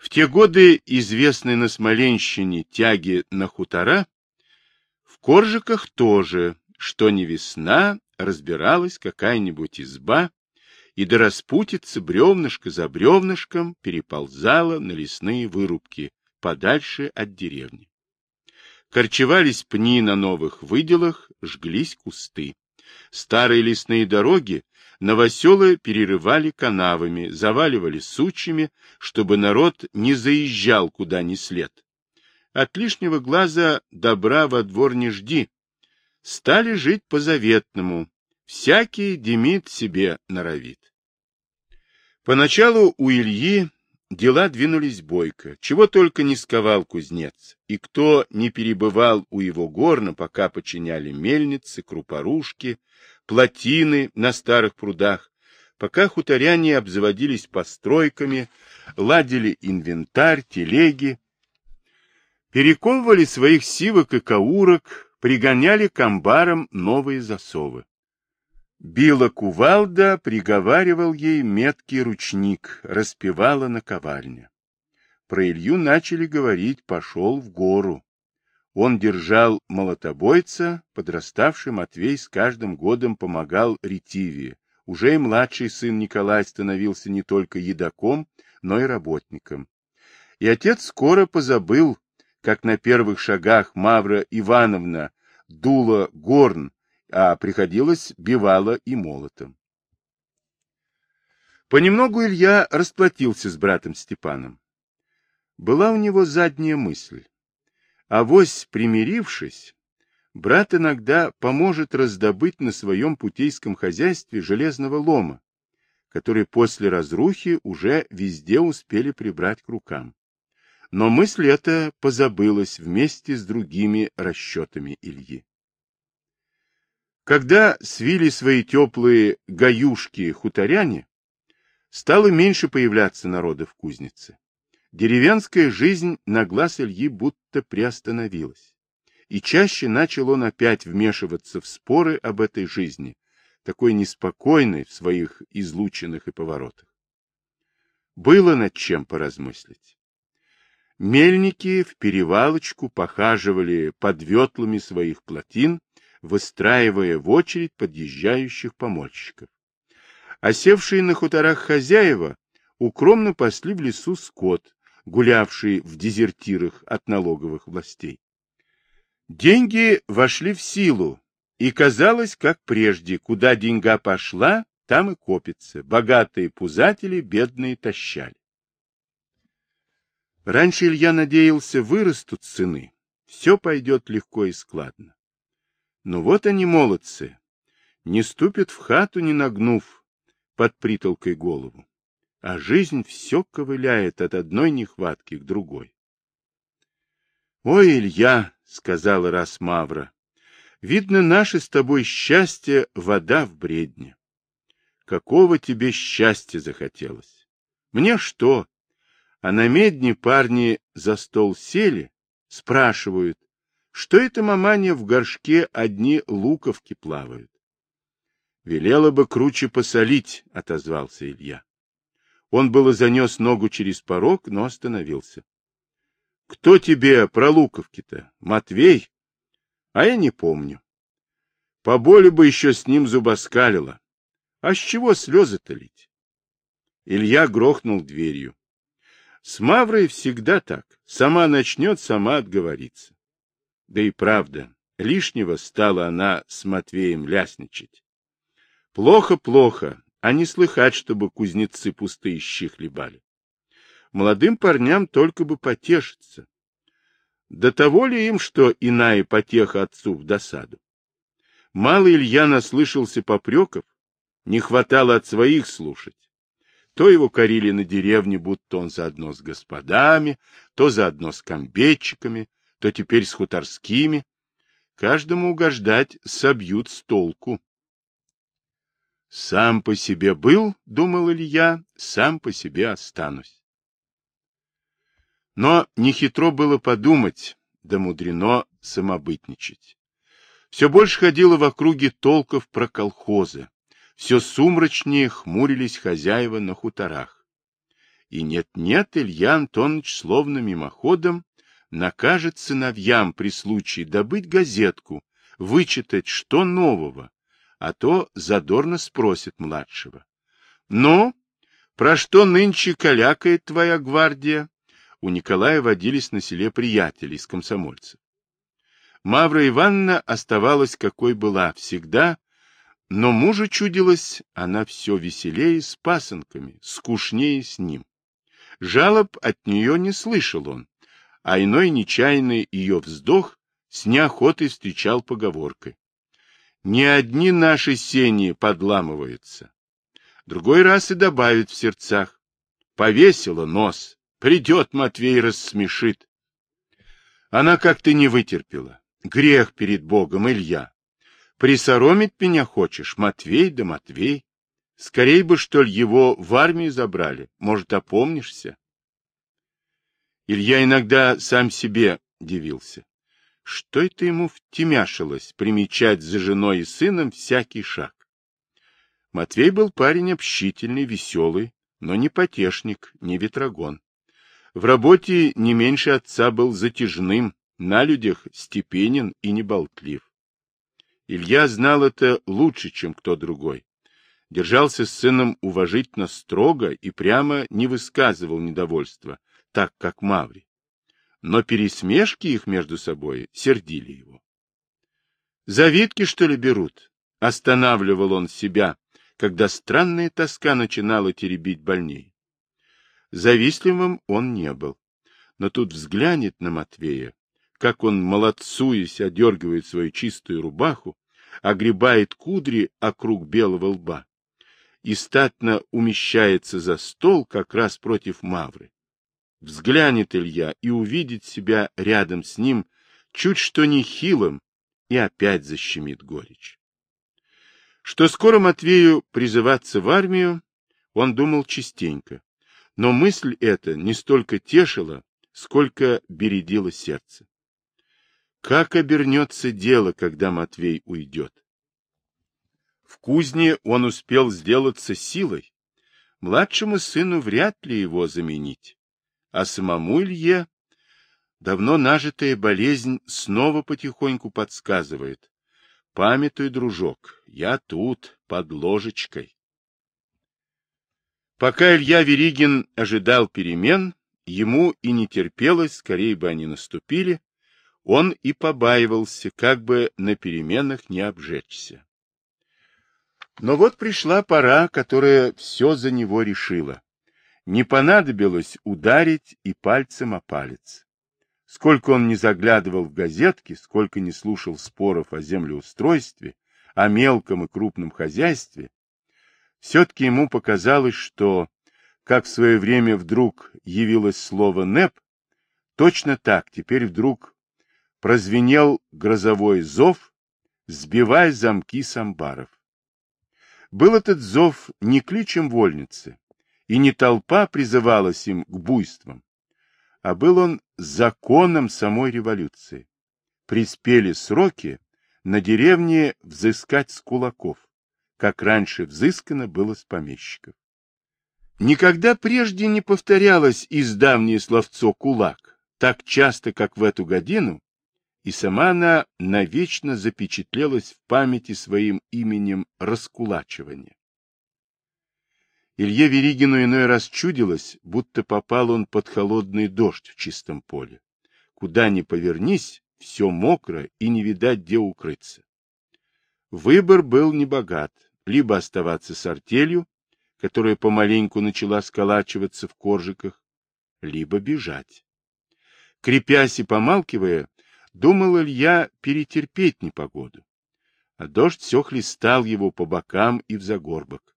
В те годы известной на Смоленщине тяги на хутора, в Коржиках тоже, что не весна, разбиралась какая-нибудь изба, и до распутицы бревнышко за бревнышком переползала на лесные вырубки, подальше от деревни. Корчевались пни на новых выделах, жглись кусты. Старые лесные дороги новоселы перерывали канавами, заваливали сучьями, чтобы народ не заезжал куда ни след. От лишнего глаза добра во двор не жди. Стали жить по-заветному. Всякий демид себе норовит. Поначалу у Ильи Дела двинулись бойко, чего только не сковал кузнец, и кто не перебывал у его горна, пока починяли мельницы, крупорушки, плотины на старых прудах, пока хуторяне обзаводились постройками, ладили инвентарь, телеги, перековывали своих сивок и каурок, пригоняли к амбарам новые засовы. Била кувалда, приговаривал ей меткий ручник, распевала наковальня. Про Илью начали говорить «пошел в гору». Он держал молотобойца, подраставший Матвей с каждым годом помогал ретивее. Уже и младший сын Николай становился не только едоком, но и работником. И отец скоро позабыл, как на первых шагах Мавра Ивановна дула горн, а приходилось бивало и молотом. Понемногу Илья расплатился с братом Степаном. Была у него задняя мысль. А вось, примирившись, брат иногда поможет раздобыть на своем путейском хозяйстве железного лома, который после разрухи уже везде успели прибрать к рукам. Но мысль эта позабылась вместе с другими расчетами Ильи. Когда свили свои теплые гаюшки хуторяне, стало меньше появляться народа в кузнице. Деревенская жизнь на глаз Ильи будто приостановилась. И чаще начал он опять вмешиваться в споры об этой жизни, такой неспокойной в своих излученных и поворотах. Было над чем поразмыслить. Мельники в перевалочку похаживали под ветлами своих плотин, выстраивая в очередь подъезжающих помольщиков. Осевшие на хуторах хозяева укромно пасли в лесу скот, гулявший в дезертирах от налоговых властей. Деньги вошли в силу, и казалось, как прежде, куда деньга пошла, там и копится. Богатые пузатели, бедные тащали. Раньше Илья надеялся, вырастут сыны, все пойдет легко и складно. Но вот они, молодцы, не ступят в хату, не нагнув под притолкой голову, а жизнь все ковыляет от одной нехватки к другой. — Ой, Илья, — сказала раз Мавра, — видно, наше с тобой счастье — вода в бредне. Какого тебе счастья захотелось? Мне что? А на медне парни за стол сели, спрашивают, что это, маманя, в горшке одни луковки плавают? Велела бы круче посолить, — отозвался Илья. Он было занес ногу через порог, но остановился. — Кто тебе про луковки-то? Матвей? А я не помню. Поболе бы еще с ним зубоскалила. А с чего слезы-то лить? Илья грохнул дверью. С Маврой всегда так. Сама начнет, сама отговорится. Да и правда, лишнего стала она с Матвеем лясничать. Плохо-плохо, а не слыхать, чтобы кузнецы пустые щи хлебали. Молодым парням только бы потешиться. До того ли им, что иная потеха отцу в досаду? Мало Илья наслышался попреков, не хватало от своих слушать. То его корили на деревне, будто он заодно с господами, то заодно с комбетчиками, то теперь с хуторскими. Каждому угождать собьют с толку. Сам по себе был, думал Илья, сам по себе останусь. Но нехитро было подумать, да мудрено самобытничать. Все больше ходило в округе толков про колхозы, все сумрачнее хмурились хозяева на хуторах. И нет-нет, Илья Антонович словно мимоходом накажет сыновьям при случае добыть газетку, вычитать, что нового, а то задорно спросит младшего. «Ну, про что нынче калякает твоя гвардия?» У Николая водились на селе приятели из комсомольцев. Мавра Ивановна оставалась какой была всегда, но мужу чудилась она все веселее с пасынками, скучнее с ним. Жалоб от нее не слышал он, а иной нечаянный ее вздох с неохотой встречал поговоркой. Не одни наши сени подламываются. Другой раз и добавит в сердцах. Повесила нос, придет Матвей рассмешит. Она как-то не вытерпела. Грех перед Богом, Илья. Присоромить меня хочешь, Матвей да Матвей. Скорей бы, что ли, его в армию забрали. Может, опомнишься? Илья иногда сам себе дивился. Что это ему втемяшилось примечать за женой и сыном всякий шаг? Матвей был парень общительный, веселый, но не потешник, не ветрогон. В работе не меньше отца был затяжным, на людях степенен и неболтлив. Илья знал это лучше, чем кто другой. Держался с сыном уважительно строго и прямо не высказывал недовольства, так как Маври. Но пересмешки их между собой сердили его. Завидки, что ли, берут? Останавливал он себя, когда странная тоска начинала теребить больней. Завистливым он не был. Но тут взглянет на Матвея, как он, молодцуясь, одергивает свою чистую рубаху, огребает кудри округ белого лба и статно умещается за стол как раз против Мавры. Взглянет Илья и увидит себя рядом с ним, чуть что не хилым, и опять защемит горечь. Что скоро Матвею призываться в армию, он думал частенько, но мысль эта не столько тешила, сколько бередила сердце. Как обернется дело, когда Матвей уйдет? В кузне он успел сделаться силой. Младшему сыну вряд ли его заменить. А самому Илье давно нажитая болезнь снова потихоньку подсказывает. Памятуй, дружок, я тут, под ложечкой. Пока Илья Веригин ожидал перемен, ему и не терпелось, скорее бы они наступили, он и побаивался, как бы на переменах не обжечься. Но вот пришла пора, которая все за него решила. Не понадобилось ударить и пальцем о палец. Сколько он не заглядывал в газетки, сколько не слушал споров о землеустройстве, о мелком и крупном хозяйстве, все-таки ему показалось, что, как в свое время вдруг явилось слово «НЭП», точно так теперь вдруг прозвенел грозовой зов, сбивая замки с амбаров. Был этот зов не кличем вольницы, и не толпа призывалась им к буйствам, а был он законом самой революции. Приспели сроки на деревне взыскать с кулаков, как раньше взыскано было с помещиков. Никогда прежде не повторялось издавнее словцо «кулак», так часто, как в эту годину, и сама она навечно запечатлелась в памяти своим именем раскулачивания. Илье Веригину иной раз чудилось, будто попал он под холодный дождь в чистом поле. Куда ни повернись, все мокро и не видать, где укрыться. Выбор был небогат, либо оставаться с артелью, которая помаленьку начала сколачиваться в коржиках, либо бежать. Крепясь и помалкивая, Думал Илья перетерпеть непогоду. А дождь все хлестал его по бокам и в загорбок.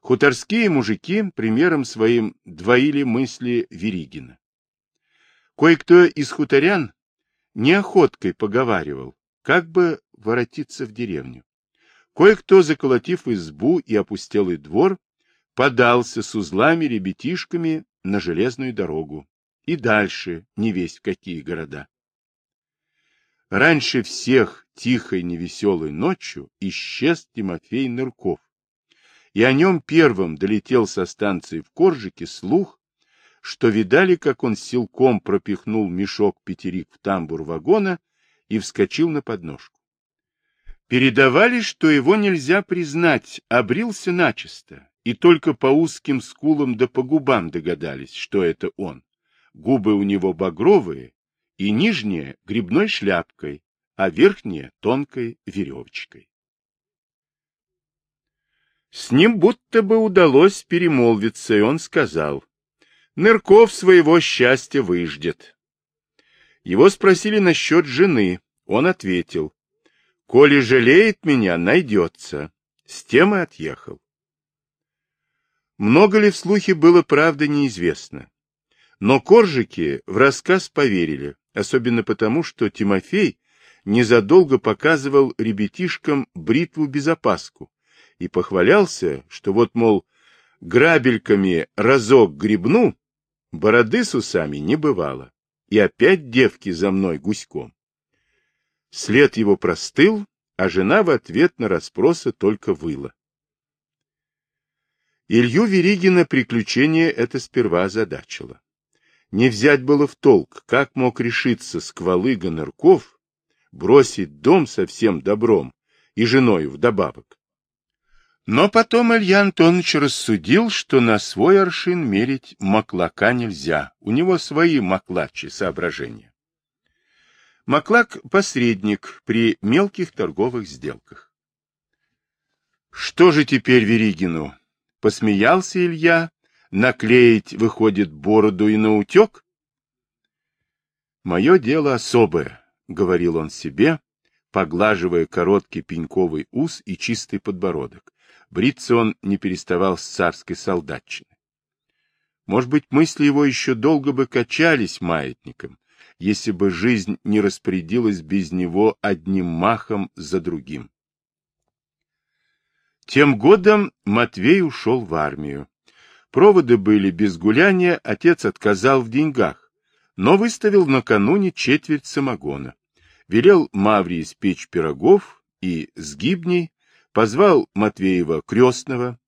Хуторские мужики примером своим двоили мысли Веригина. Кое-кто из хуторян неохоткой поговаривал, как бы воротиться в деревню. Кое-кто, заколотив избу и опустелый двор, подался с узлами ребятишками на железную дорогу и дальше, не весь в какие города. Раньше всех тихой невеселой ночью исчез Тимофей Нырков. И о нем первым долетел со станции в Коржике слух, что видали, как он силком пропихнул мешок пятерик в тамбур вагона и вскочил на подножку. Передавали, что его нельзя признать, обрился начисто, и только по узким скулам да по губам догадались, что это он. Губы у него багровые, и нижняя грибной шляпкой, а верхняя тонкой веревочкой. С ним будто бы удалось перемолвиться, и он сказал, «Нырков своего счастья выждет». Его спросили насчет жены. Он ответил, «Коли жалеет меня, найдется». С тем и отъехал. Много ли в слухе было правды, неизвестно. Но коржики в рассказ поверили, особенно потому, что Тимофей незадолго показывал ребятишкам бритву без опаску, и похвалялся, что вот, мол, грабельками разок грибну, бороды с усами не бывало, и опять девки за мной гуськом. След его простыл, а жена в ответ на расспросы только выла. Илью Веригина приключение это сперва озадачило. Не взять было в толк, как мог решиться сквалыга Нырков бросить дом со всем добром и женою вдобавок. Но потом Илья Антонович рассудил, что на свой аршин мерить маклака нельзя, у него свои маклачи соображения. Маклак — посредник при мелких торговых сделках. Что же теперь Веригину? Посмеялся Илья, наклеить, выходит, бороду и наутек? Мое дело особое, — говорил он себе, поглаживая короткий пеньковый ус и чистый подбородок, Бриться он не переставал с царской солдатчины. Может быть, мысли его еще долго бы качались маятником, если бы жизнь не распорядилась без него одним махом за другим. Тем годом Матвей ушел в армию. Проводы были без гуляния, отец отказал в деньгах, но выставил накануне четверть самогона. Велел Маврии испечь пирогов и сгибней, позвал Матвеева крестного,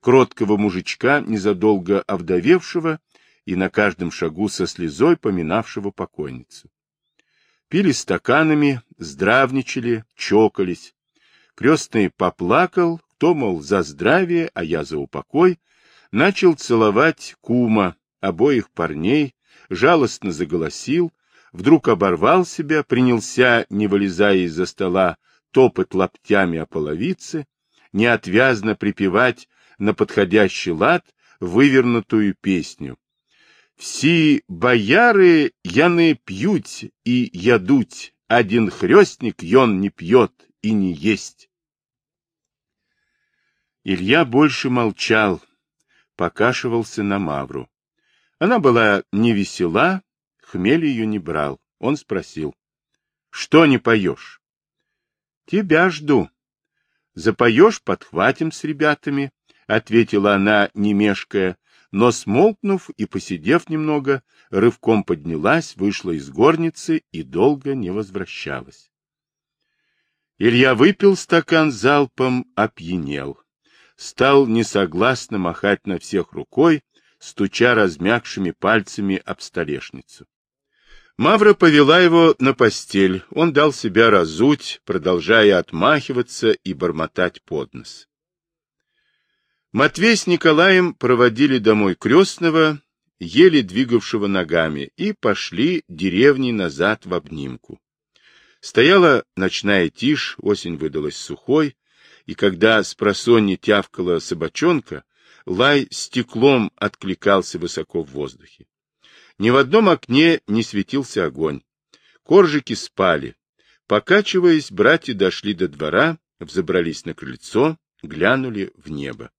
кроткого мужичка, незадолго овдовевшего и на каждом шагу со слезой поминавшего покойницу. Пили стаканами, здравничали, чокались. Крестный поплакал, кто, мол, за здравие, а я за упокой, начал целовать кума, обоих парней, жалостно заголосил, вдруг оборвал себя, принялся, не вылезая из-за стола, топать локтями о половице, неотвязно припевать на подходящий лад вывернутую песню. «Всі бояры яны пьють и ядуть, один хрестник ён не пьет и не есть». Илья больше молчал, покашивался на Мавру. Она была не весела, хмель ее не брал. Он спросил, — Что не поешь? Тебя жду. Запоешь, подхватим с ребятами, — ответила она, не мешкая, но, смолкнув и посидев немного, рывком поднялась, вышла из горницы и долго не возвращалась. Илья выпил стакан залпом, опьянел. Стал несогласно махать на всех рукой, стуча размягшими пальцами об столешницу. Мавра повела его на постель. Он дал себя разуть, продолжая отмахиваться и бормотать под нос. Матвей с Николаем проводили домой крестного, еле двигавшего ногами, и пошли деревни назад в обнимку. Стояла ночная тишь, осень выдалась сухой, и когда с просонья тявкала собачонка, лай стеклом откликался высоко в воздухе. Ни в одном окне не светился огонь. Коржики спали. Покачиваясь, братья дошли до двора, взобрались на крыльцо, глянули в небо.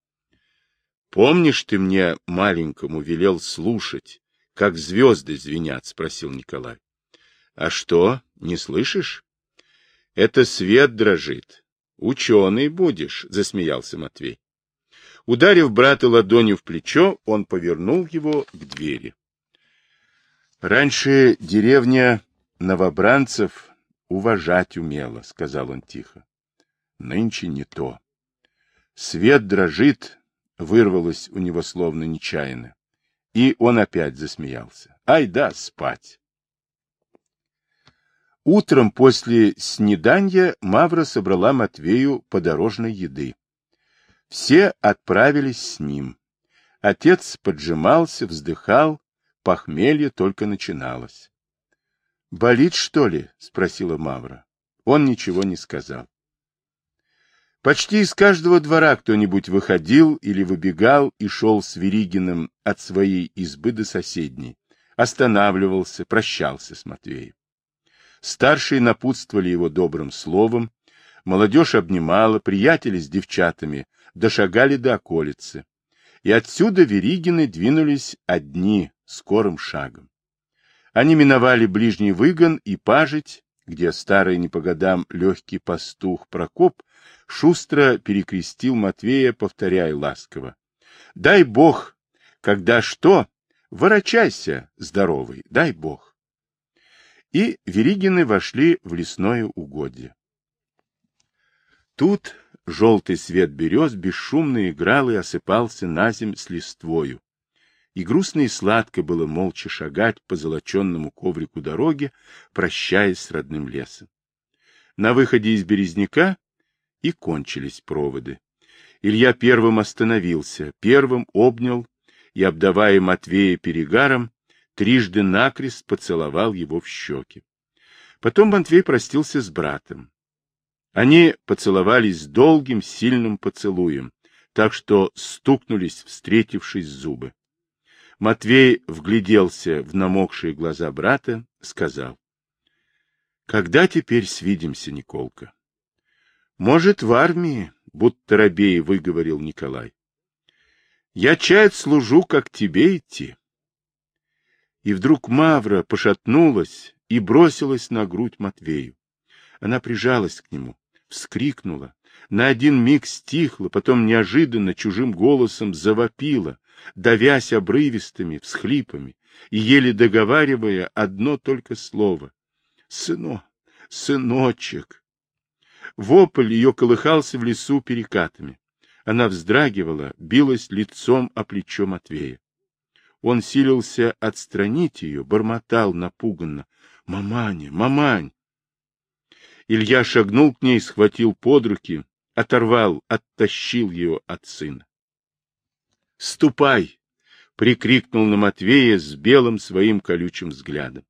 — Помнишь, ты мне маленькому велел слушать, как звезды звенят? — спросил Николай. — А что, не слышишь? — Это свет дрожит. — Ученый будешь, — засмеялся Матвей. Ударив брата ладонью в плечо, он повернул его к двери. Раньше деревня новобранцев уважать умела, сказал он тихо. Нынче не то. Свет дрожит, вырвалось у него словно нечаянно. И он опять засмеялся. Ай да, спать. Утром после снедания Мавра собрала Матвею подорожной еды. Все отправились с ним. Отец поджимался, вздыхал, похмелье только начиналось. — Болит, что ли? — спросила Мавра. Он ничего не сказал. Почти из каждого двора кто-нибудь выходил или выбегал и шел с Веригиным от своей избы до соседней, останавливался, прощался с Матвеем. Старшие напутствовали его добрым словом, молодежь обнимала, приятели с девчатами дошагали до околицы, и отсюда Веригины двинулись одни скорым шагом. Они миновали ближний выгон и пажить, где старый не по годам легкий пастух Прокоп шустро перекрестил Матвея, повторяя ласково. — Дай Бог, когда что, ворочайся, здоровый, дай Бог. И Веригины вошли в лесное угодье. Тут желтый свет берез бесшумно играл и осыпался на земь с листвою. И грустно и сладко было молча шагать по золоченному коврику дороги, прощаясь с родным лесом. На выходе из Березняка и кончились проводы. Илья первым остановился, первым обнял и, обдавая Матвея перегаром, трижды накрест поцеловал его в щеки. Потом Матвей простился с братом. Они поцеловались долгим, сильным поцелуем, так что стукнулись, встретившись зубы. Матвей вгляделся в намокшие глаза брата, сказал. — Когда теперь свидимся, Николка? Может, в армии, будто рабей выговорил Николай. Я чает служу, как тебе идти. И вдруг Мавра пошатнулась и бросилась на грудь Матвею. Она прижалась к нему, вскрикнула, на один миг стихла, потом неожиданно чужим голосом завопила, давясь обрывистыми всхлипами и еле договаривая одно только слово. — Сынок, сыночек! Вопль ее колыхался в лесу перекатами. Она вздрагивала, билась лицом о плечо Матвея. Он силился отстранить ее, бормотал напуганно. — Маманя, мамань! Илья шагнул к ней, схватил под руки, оторвал, оттащил ее от сына. — Ступай! — прикрикнул на Матвея с белым своим колючим взглядом.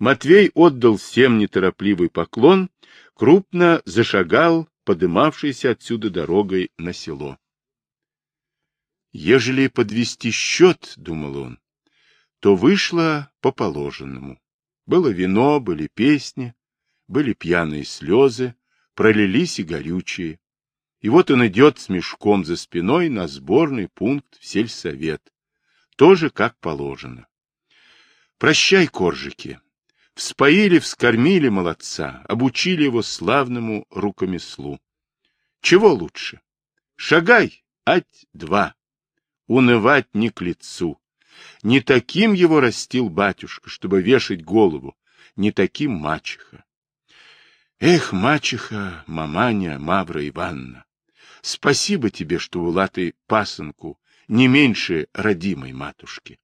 Матвей отдал всем неторопливый поклон, крупно зашагал подымавшийся отсюда дорогой на село. Ежели подвести счет, — думал он, — то вышло по положенному. Было вино, были песни, были пьяные слезы, пролились и горючие. И вот он идет с мешком за спиной на сборный пункт в сельсовет. Тоже как положено. Прощай, коржики. Вспоили, вскормили молодца, обучили его славному рукомеслу. Чего лучше? Шагай, ать два. Унывать не к лицу. Не таким его растил батюшка, чтобы вешать голову, не таким мачеха. Эх, мачеха, маманя, Мавра Ивановна, спасибо тебе, что была ты пасынку не меньше родимой матушки.